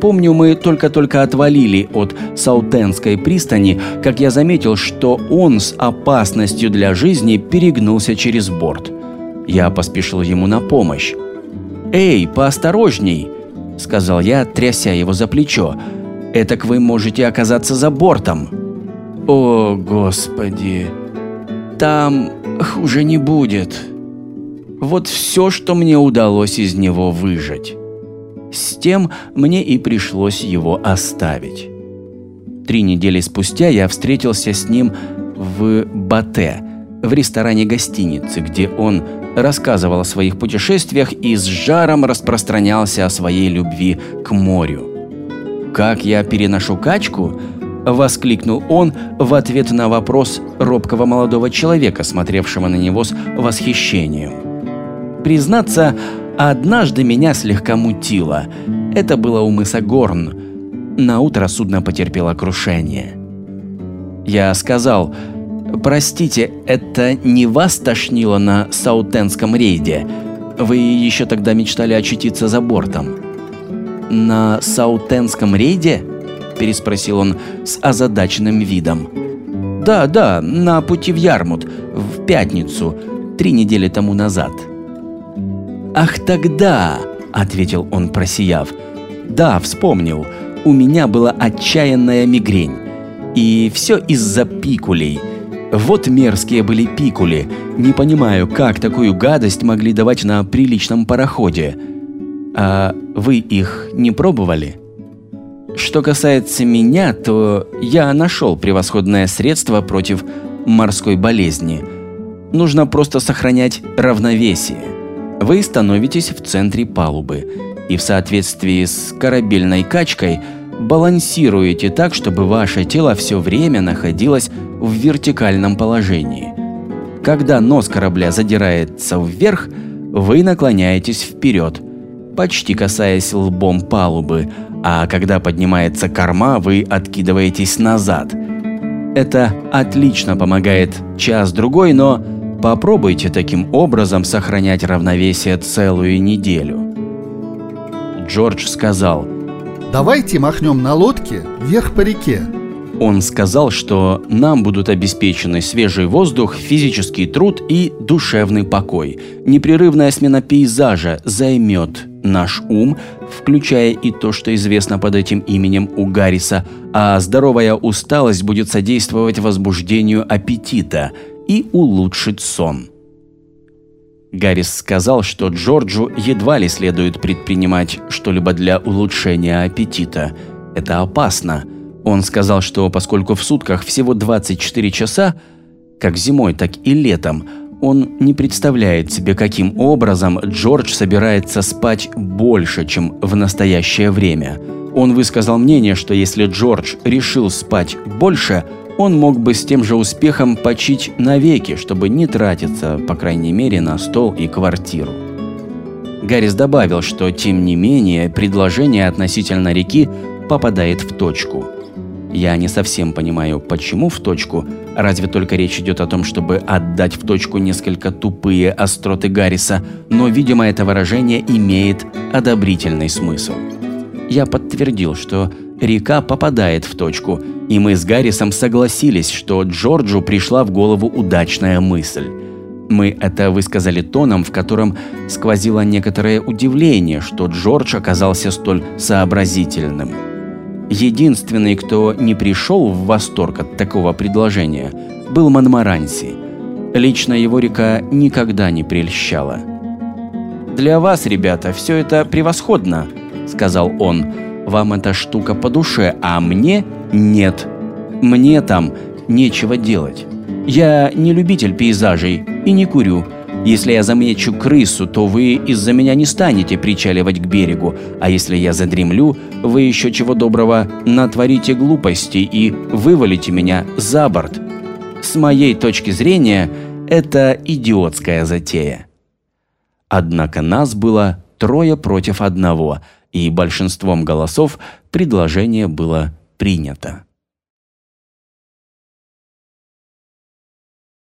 Помню, мы только-только отвалили от Саутенской пристани, как я заметил, что он с опасностью для жизни перегнулся через борт. Я поспешил ему на помощь. «Эй, поосторожней!» – сказал я, тряся его за плечо. «Этак вы можете оказаться за бортом». «О, Господи! Там хуже не будет!» Вот все, что мне удалось из него выжать. С тем мне и пришлось его оставить. Три недели спустя я встретился с ним в Бате, в ресторане гостиницы, где он рассказывал о своих путешествиях и с жаром распространялся о своей любви к морю. «Как я переношу качку?» – воскликнул он в ответ на вопрос робкого молодого человека, смотревшего на него с восхищением. Признаться, однажды меня слегка мутило. Это было у мыса Горн. На утро судно потерпело крушение. Я сказал – Простите, это не вас тошнило на Саутенском рейде? Вы еще тогда мечтали очутиться за бортом. На Саутенском рейде? Переспросил он с озадаченным видом. Да, да, на пути в Ярмут, в пятницу, три недели тому назад. Ах, тогда, ответил он, просияв. Да, вспомнил. У меня была отчаянная мигрень. И все из-за пикулей – вот мерзкие были пикули. Не понимаю, как такую гадость могли давать на приличном пароходе. А вы их не пробовали? Что касается меня, то я нашел превосходное средство против морской болезни. Нужно просто сохранять равновесие. Вы становитесь в центре палубы и в соответствии с корабельной качкой балансируете так, чтобы ваше тело все время находилось в вертикальном положении. Когда нос корабля задирается вверх, вы наклоняетесь вперед, почти касаясь лбом палубы, а когда поднимается корма, вы откидываетесь назад. Это отлично помогает час-другой, но попробуйте таким образом сохранять равновесие целую неделю. Джордж сказал, «Давайте махнем на лодке вверх по реке. Он сказал, что нам будут обеспечены свежий воздух, физический труд и душевный покой. Непрерывная смена пейзажа займет наш ум, включая и то, что известно под этим именем у Гарриса, а здоровая усталость будет содействовать возбуждению аппетита и улучшить сон. Гаррис сказал, что Джорджу едва ли следует предпринимать что-либо для улучшения аппетита. Это опасно – он сказал, что поскольку в сутках всего 24 часа, как зимой, так и летом, он не представляет себе, каким образом Джордж собирается спать больше, чем в настоящее время. Он высказал мнение, что если Джордж решил спать больше, он мог бы с тем же успехом почить навеки, чтобы не тратиться, по крайней мере, на стол и квартиру. Гаррис добавил, что тем не менее предложение относительно реки попадает в точку – я не совсем понимаю, почему в точку, разве только речь идет о том, чтобы отдать в точку несколько тупые остроты Гарриса, но, видимо, это выражение имеет одобрительный смысл. Я подтвердил, что река попадает в точку, и мы с Гаррисом согласились, что Джорджу пришла в голову удачная мысль. Мы это высказали тоном, в котором сквозило некоторое удивление, что Джордж оказался столь сообразительным. Единственный, кто не пришел в восторг от такого предложения, был Монмаранси. Лично его река никогда не прельщала. «Для вас, ребята, все это превосходно», — сказал он. «Вам эта штука по душе, а мне нет. Мне там нечего делать. Я не любитель пейзажей и не курю, если я замечу крысу, то вы из-за меня не станете причаливать к берегу, а если я задремлю, вы еще чего доброго натворите глупости и вывалите меня за борт. С моей точки зрения, это идиотская затея. Однако нас было трое против одного, и большинством голосов предложение было принято.